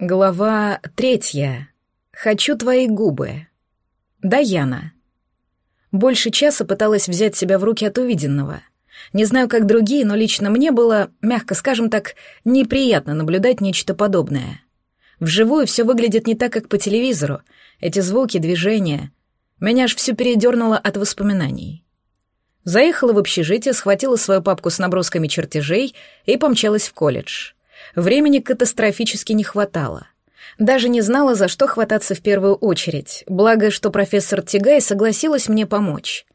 Глава третья. Хочу твои губы. Даяна. Больше часа пыталась взять себя в руки от увиденного. Не знаю, как другие, но лично мне было, мягко скажем так, неприятно наблюдать нечто подобное. Вживую все выглядит не так, как по телевизору. Эти звуки, движения. Меня аж все передернуло от воспоминаний. Заехала в общежитие, схватила свою папку с набросками чертежей и помчалась в колледж. Времени катастрофически не хватало. Даже не знала, за что хвататься в первую очередь, благо, что профессор Тигай согласилась мне помочь.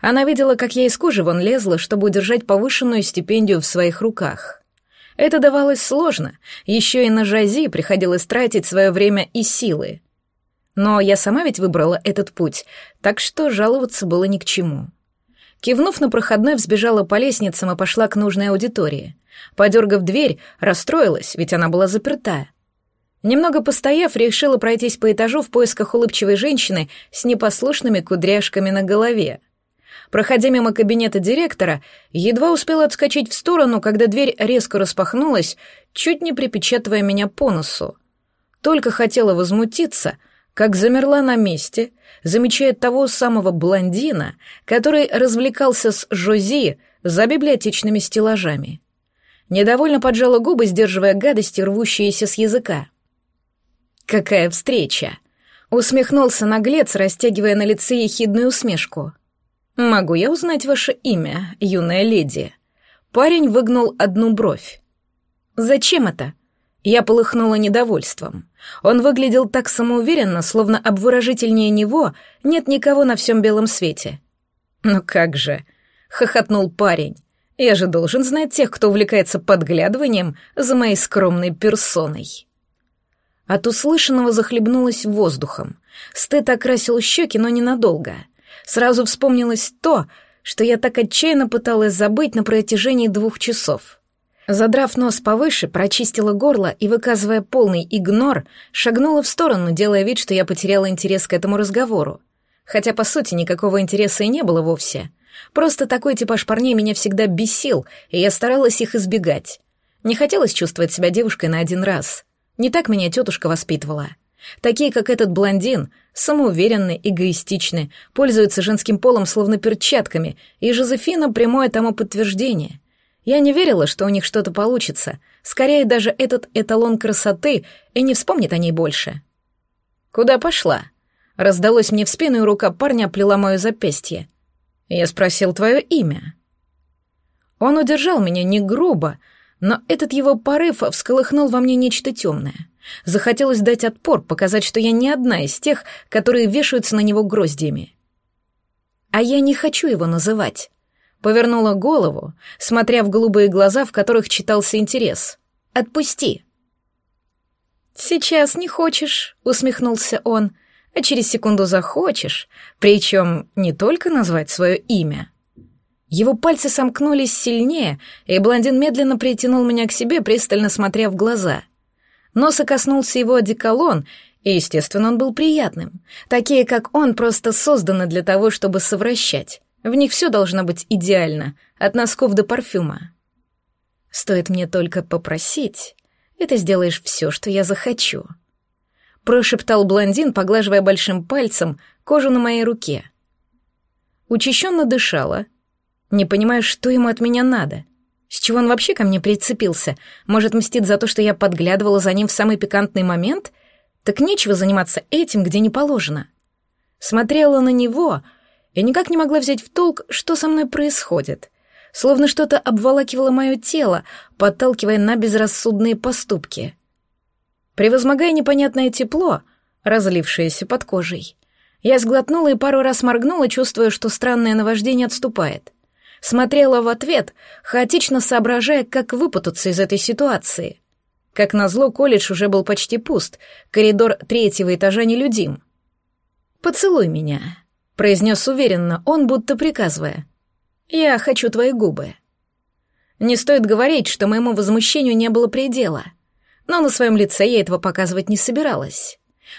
Она видела, как я из кожи вон лезла, чтобы удержать повышенную стипендию в своих руках. Это давалось сложно, еще и на жази приходилось тратить свое время и силы. Но я сама ведь выбрала этот путь, так что жаловаться было ни к чему. Кивнув на проходной, взбежала по лестницам и пошла к нужной аудитории. Подергав дверь, расстроилась, ведь она была заперта. Немного постояв, решила пройтись по этажу в поисках улыбчивой женщины с непослушными кудряшками на голове. Проходя мимо кабинета директора, едва успела отскочить в сторону, когда дверь резко распахнулась, чуть не припечатывая меня по носу. Только хотела возмутиться, как замерла на месте, замечая того самого блондина, который развлекался с Жози за библиотечными стеллажами. Недовольно поджала губы, сдерживая гадости, рвущиеся с языка. «Какая встреча!» — усмехнулся наглец, растягивая на лице ехидную усмешку. «Могу я узнать ваше имя, юная леди?» Парень выгнул одну бровь. «Зачем это?» Я полыхнула недовольством. Он выглядел так самоуверенно, словно обворожительнее него нет никого на всем белом свете. «Ну как же!» — хохотнул парень. Я же должен знать тех, кто увлекается подглядыванием за моей скромной персоной. От услышанного захлебнулась воздухом. Стыд окрасил щеки, но ненадолго. Сразу вспомнилось то, что я так отчаянно пыталась забыть на протяжении двух часов. Задрав нос повыше, прочистила горло и, выказывая полный игнор, шагнула в сторону, делая вид, что я потеряла интерес к этому разговору. Хотя, по сути, никакого интереса и не было вовсе — Просто такой типаж парней меня всегда бесил, и я старалась их избегать. Не хотелось чувствовать себя девушкой на один раз. Не так меня тетушка воспитывала. Такие, как этот блондин, самоуверенные, эгоистичны, пользуются женским полом словно перчатками, и Жозефина — прямое тому подтверждение. Я не верила, что у них что-то получится. Скорее, даже этот эталон красоты и не вспомнит о ней больше. «Куда пошла?» Раздалось мне в спину, и рука парня оплела мое запястье. Я спросил твое имя. Он удержал меня не грубо, но этот его порыв всколыхнул во мне нечто темное. Захотелось дать отпор, показать, что я не одна из тех, которые вешаются на него гроздьями. А я не хочу его называть. Повернула голову, смотря в голубые глаза, в которых читался интерес. «Отпусти!» «Сейчас не хочешь», — усмехнулся он, а через секунду захочешь, причем не только назвать свое имя. Его пальцы сомкнулись сильнее, и блондин медленно притянул меня к себе, пристально смотря в глаза. Носа коснулся его одеколон, и, естественно, он был приятным. Такие, как он, просто созданы для того, чтобы совращать. В них все должно быть идеально, от носков до парфюма. Стоит мне только попросить, и ты сделаешь все, что я захочу прошептал блондин, поглаживая большим пальцем кожу на моей руке. Учащенно дышала, не понимая, что ему от меня надо. С чего он вообще ко мне прицепился? Может, мстит за то, что я подглядывала за ним в самый пикантный момент? Так нечего заниматься этим, где не положено. Смотрела на него и никак не могла взять в толк, что со мной происходит. Словно что-то обволакивало мое тело, подталкивая на безрассудные поступки. Превозмогая непонятное тепло, разлившееся под кожей, я сглотнула и пару раз моргнула, чувствуя, что странное наваждение отступает. Смотрела в ответ, хаотично соображая, как выпутаться из этой ситуации. Как назло, колледж уже был почти пуст, коридор третьего этажа нелюдим. «Поцелуй меня», — произнес уверенно, он будто приказывая. «Я хочу твои губы». Не стоит говорить, что моему возмущению не было предела — но на своем лице я этого показывать не собиралась.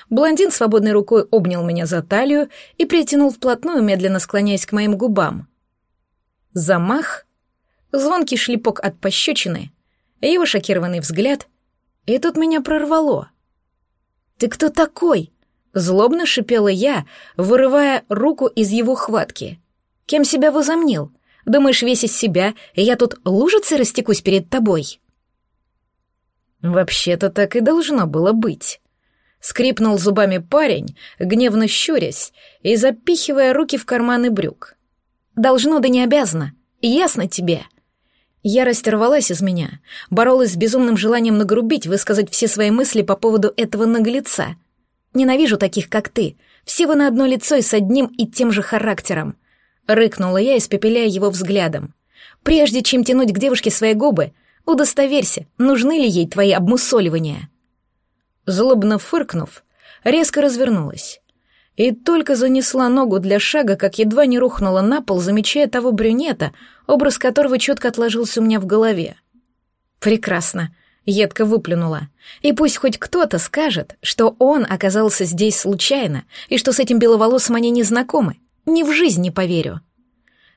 Блондин свободной рукой обнял меня за талию и притянул вплотную, медленно склоняясь к моим губам. Замах, звонкий шлепок от пощечины, его шокированный взгляд, и тут меня прорвало. «Ты кто такой?» — злобно шипела я, вырывая руку из его хватки. «Кем себя возомнил? Думаешь, весь из себя, и я тут лужицей растекусь перед тобой?» «Вообще-то так и должно было быть», — скрипнул зубами парень, гневно щурясь и запихивая руки в карманы брюк. «Должно да не обязано, ясно тебе?» Ярость рвалась из меня, боролась с безумным желанием нагрубить, высказать все свои мысли по поводу этого наглеца. Ненавижу таких, как ты. Все вы на одно лицо и с одним и тем же характером. Рыкнула я, испепеляя его взглядом. Прежде чем тянуть к девушке свои губы, удостоверься, нужны ли ей твои обмусоливания. Злобно фыркнув, резко развернулась. И только занесла ногу для шага, как едва не рухнула на пол, замечая того брюнета, образ которого четко отложился у меня в голове. «Прекрасно», — едко выплюнула. «И пусть хоть кто-то скажет, что он оказался здесь случайно, и что с этим беловолосым они не знакомы. Ни в жизни поверю».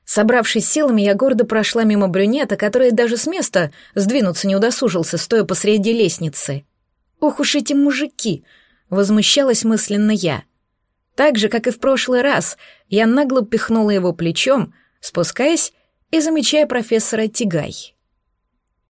Собравшись силами, я гордо прошла мимо брюнета, который даже с места сдвинуться не удосужился, стоя посреди лестницы. «Ох уж эти мужики!» — возмущалась мысленно я. Так же, как и в прошлый раз, я нагло пихнула его плечом, спускаясь и замечая профессора Тигай.